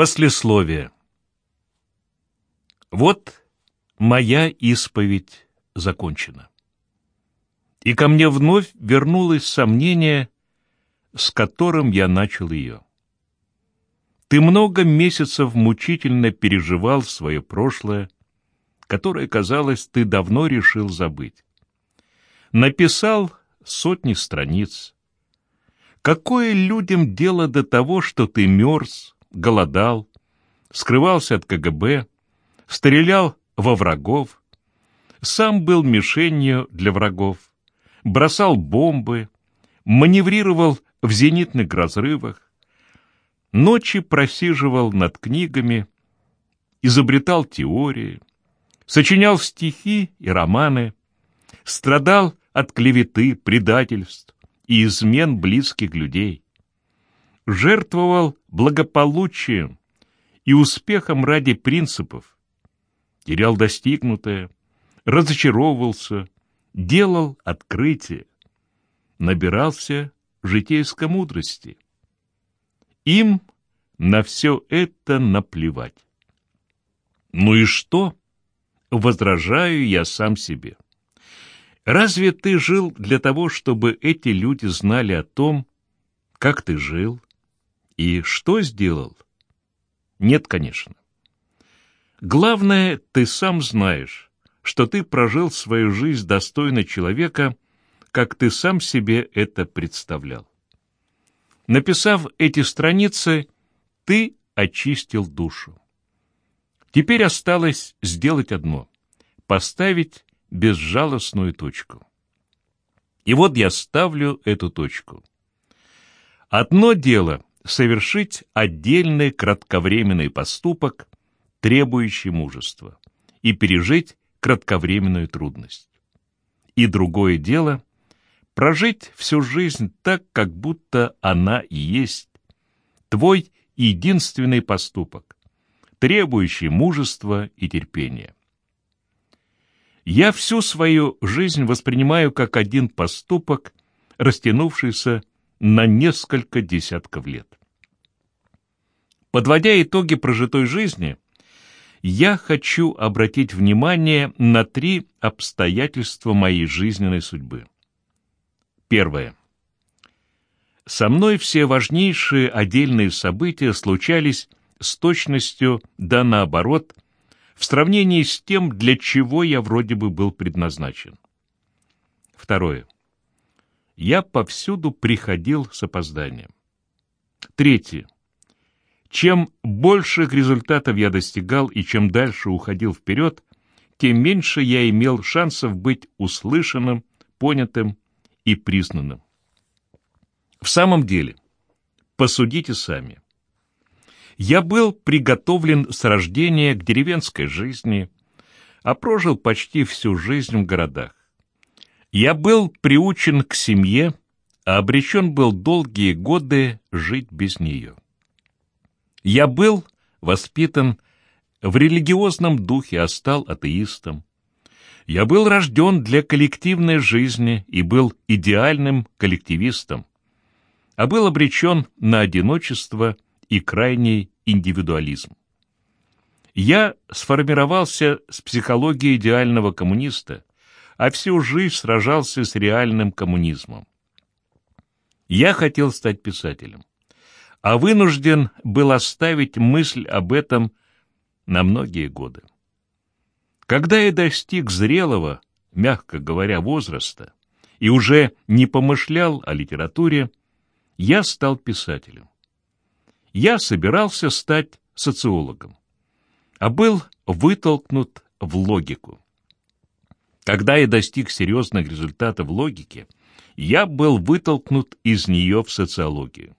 Послесловие. Вот моя исповедь закончена. И ко мне вновь вернулось сомнение, с которым я начал ее. Ты много месяцев мучительно переживал свое прошлое, которое, казалось, ты давно решил забыть. Написал сотни страниц. Какое людям дело до того, что ты мерз, голодал, скрывался от КГБ, стрелял во врагов, сам был мишенью для врагов, бросал бомбы, маневрировал в зенитных разрывах, ночи просиживал над книгами, изобретал теории, сочинял стихи и романы, страдал от клеветы, предательств и измен близких людей, жертвовал благополучием и успехом ради принципов, терял достигнутое, разочаровывался, делал открытие, набирался житейской мудрости. Им на все это наплевать. Ну и что? Возражаю я сам себе. Разве ты жил для того, чтобы эти люди знали о том, как ты жил и что сделал? Нет, конечно. Главное, ты сам знаешь, что ты прожил свою жизнь достойно человека, как ты сам себе это представлял. Написав эти страницы, ты очистил душу. Теперь осталось сделать одно — поставить безжалостную точку. И вот я ставлю эту точку. Одно дело — совершить отдельный кратковременный поступок, требующий мужества, и пережить кратковременную трудность. И другое дело — прожить всю жизнь так, как будто она и есть твой единственный поступок, требующий мужества и терпения. Я всю свою жизнь воспринимаю как один поступок, растянувшийся на несколько десятков лет. Подводя итоги прожитой жизни, я хочу обратить внимание на три обстоятельства моей жизненной судьбы. Первое. Со мной все важнейшие отдельные события случались с точностью, да наоборот, в сравнении с тем, для чего я вроде бы был предназначен. Второе. Я повсюду приходил с опозданием. Третье. Чем больших результатов я достигал и чем дальше уходил вперед, тем меньше я имел шансов быть услышанным, понятым и признанным. В самом деле, посудите сами. Я был приготовлен с рождения к деревенской жизни, а прожил почти всю жизнь в городах. Я был приучен к семье, а обречен был долгие годы жить без нее. Я был воспитан в религиозном духе, а стал атеистом. Я был рожден для коллективной жизни и был идеальным коллективистом, а был обречен на одиночество и крайний индивидуализм. Я сформировался с психологией идеального коммуниста, а всю жизнь сражался с реальным коммунизмом. Я хотел стать писателем, а вынужден был оставить мысль об этом на многие годы. Когда я достиг зрелого, мягко говоря, возраста, и уже не помышлял о литературе, я стал писателем я собирался стать социологом, а был вытолкнут в логику. Когда я достиг серьезных результатов в логике, я был вытолкнут из нее в социологию.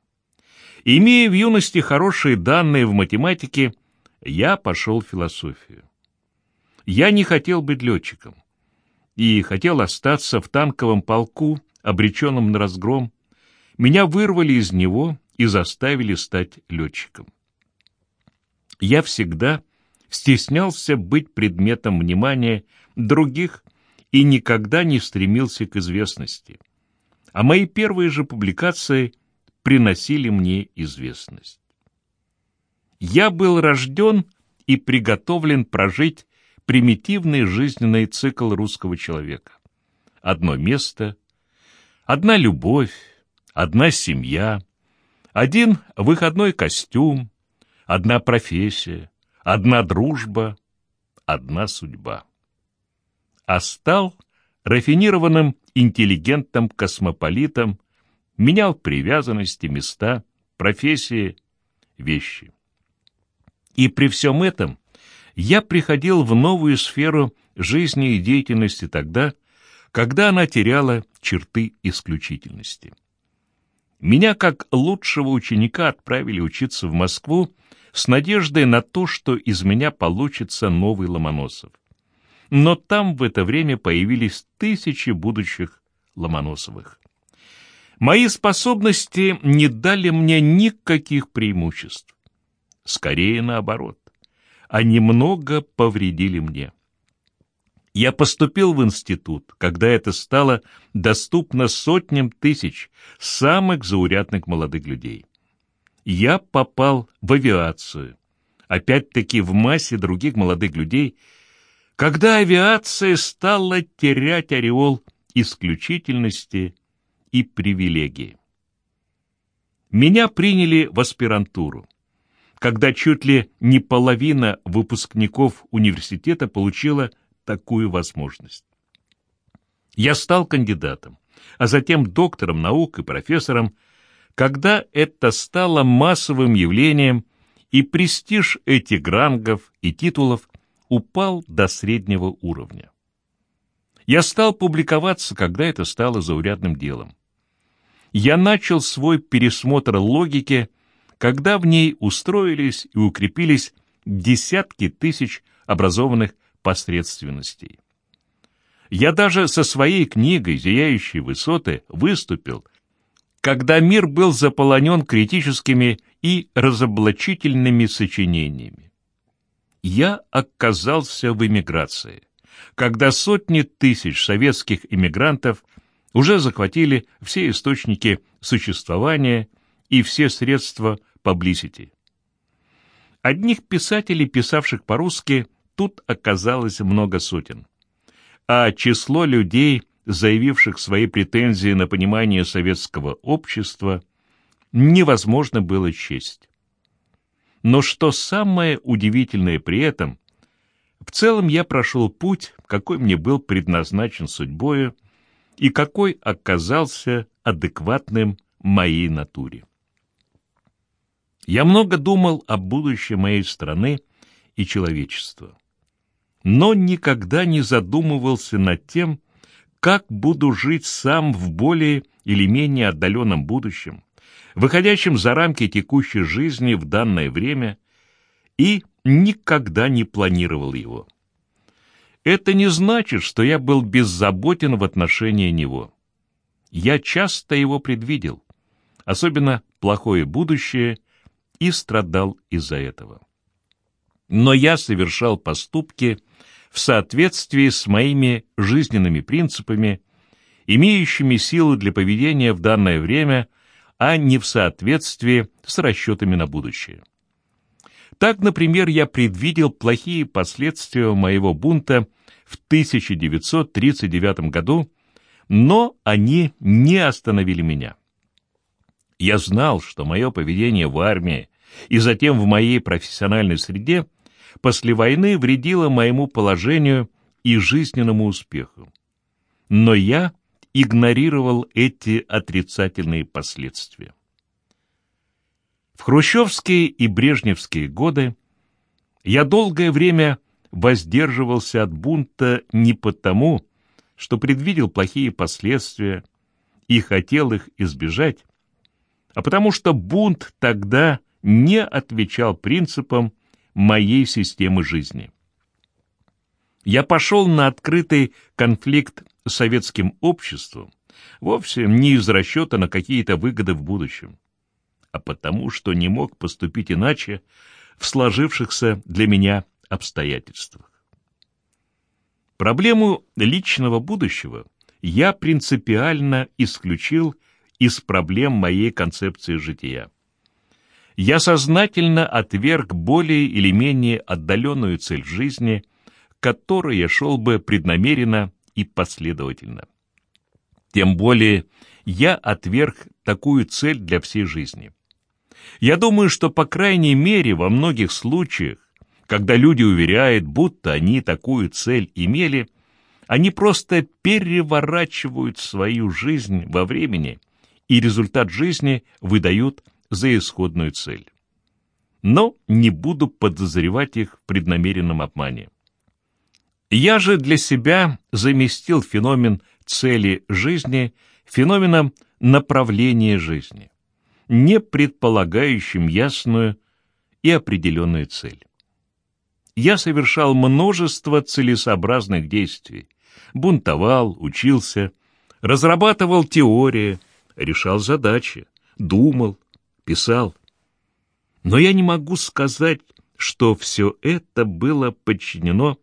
Имея в юности хорошие данные в математике, я пошел в философию. Я не хотел быть летчиком и хотел остаться в танковом полку, обреченном на разгром. Меня вырвали из него и заставили стать летчиком. Я всегда стеснялся быть предметом внимания других и никогда не стремился к известности. А мои первые же публикации приносили мне известность. Я был рожден и приготовлен прожить примитивный жизненный цикл русского человека. Одно место, одна любовь, одна семья, один выходной костюм, одна профессия, одна дружба, одна судьба. А стал рафинированным интеллигентом-космополитом, менял привязанности, места, профессии, вещи. И при всем этом я приходил в новую сферу жизни и деятельности тогда, когда она теряла черты исключительности. Меня, как лучшего ученика, отправили учиться в Москву с надеждой на то, что из меня получится новый Ломоносов. Но там в это время появились тысячи будущих Ломоносовых. Мои способности не дали мне никаких преимуществ. Скорее наоборот. Они много повредили мне. Я поступил в институт, когда это стало доступно сотням тысяч самых заурядных молодых людей. Я попал в авиацию, опять-таки в массе других молодых людей, когда авиация стала терять ореол исключительности и привилегии. Меня приняли в аспирантуру, когда чуть ли не половина выпускников университета получила такую возможность. Я стал кандидатом, а затем доктором наук и профессором, когда это стало массовым явлением, и престиж этих рангов и титулов упал до среднего уровня. Я стал публиковаться, когда это стало заурядным делом. Я начал свой пересмотр логики, когда в ней устроились и укрепились десятки тысяч образованных посредственностей. Я даже со своей книгой «Зияющие высоты» выступил, когда мир был заполонен критическими и разоблачительными сочинениями. Я оказался в эмиграции, когда сотни тысяч советских эмигрантов уже захватили все источники существования и все средства паблисити. Одних писателей, писавших по-русски, тут оказалось много сотен. А число людей, заявивших свои претензии на понимание советского общества, невозможно было честь. Но что самое удивительное при этом, в целом я прошел путь, какой мне был предназначен судьбою, и какой оказался адекватным моей натуре. Я много думал о будущем моей страны и человечества но никогда не задумывался над тем, как буду жить сам в более или менее отдаленном будущем, выходящем за рамки текущей жизни в данное время, и никогда не планировал его. Это не значит, что я был беззаботен в отношении него. Я часто его предвидел, особенно плохое будущее, и страдал из-за этого. Но я совершал поступки, в соответствии с моими жизненными принципами, имеющими силу для поведения в данное время, а не в соответствии с расчетами на будущее. Так, например, я предвидел плохие последствия моего бунта в 1939 году, но они не остановили меня. Я знал, что мое поведение в армии и затем в моей профессиональной среде – после войны вредило моему положению и жизненному успеху. Но я игнорировал эти отрицательные последствия. В хрущевские и брежневские годы я долгое время воздерживался от бунта не потому, что предвидел плохие последствия и хотел их избежать, а потому что бунт тогда не отвечал принципам моей системы жизни. Я пошел на открытый конфликт советским обществом вовсе не из расчета на какие-то выгоды в будущем, а потому что не мог поступить иначе в сложившихся для меня обстоятельствах. Проблему личного будущего я принципиально исключил из проблем моей концепции жития. я сознательно отверг более или менее отдаленную цель жизни, к которой я шел бы преднамеренно и последовательно. Тем более я отверг такую цель для всей жизни. Я думаю, что, по крайней мере, во многих случаях, когда люди уверяют, будто они такую цель имели, они просто переворачивают свою жизнь во времени, и результат жизни выдают за исходную цель. Но не буду подозревать их в преднамеренном обмане. Я же для себя заместил феномен цели жизни феноменом направления жизни, не предполагающим ясную и определенную цель. Я совершал множество целесообразных действий, бунтовал, учился, разрабатывал теории, решал задачи, думал, писал. Но я не могу сказать, что все это было подчинено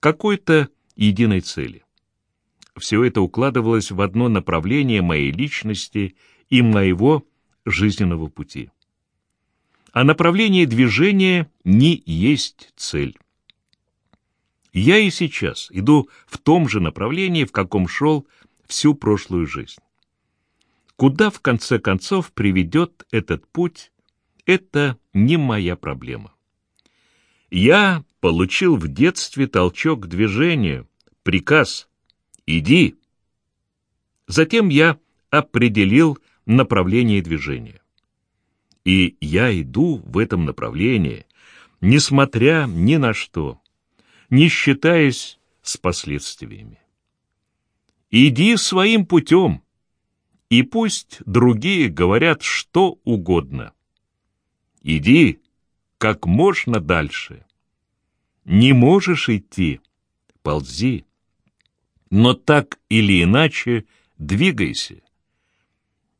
какой-то единой цели. Все это укладывалось в одно направление моей личности и моего жизненного пути. А направление движения не есть цель. Я и сейчас иду в том же направлении, в каком шел всю прошлую жизнь. Куда, в конце концов, приведет этот путь, это не моя проблема. Я получил в детстве толчок к движению, приказ «иди». Затем я определил направление движения. И я иду в этом направлении, несмотря ни на что, не считаясь с последствиями. Иди своим путем, и пусть другие говорят что угодно. Иди как можно дальше. Не можешь идти, ползи. Но так или иначе двигайся.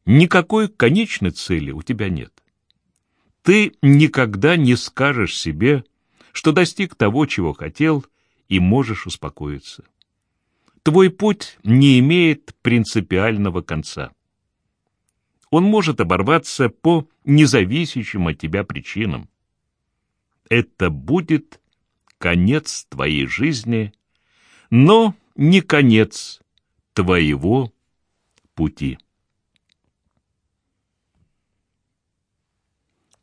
Никакой конечной цели у тебя нет. Ты никогда не скажешь себе, что достиг того, чего хотел, и можешь успокоиться. Твой путь не имеет принципиального конца он может оборваться по независящим от тебя причинам. Это будет конец твоей жизни, но не конец твоего пути.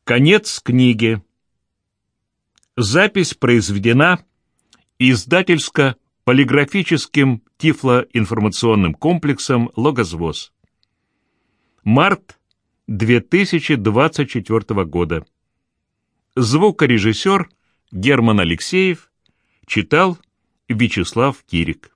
Конец книги. Запись произведена издательско-полиграфическим тифлоинформационным комплексом «Логозвоз». Март 2024 года. Звукорежиссер Герман Алексеев читал Вячеслав Кирик.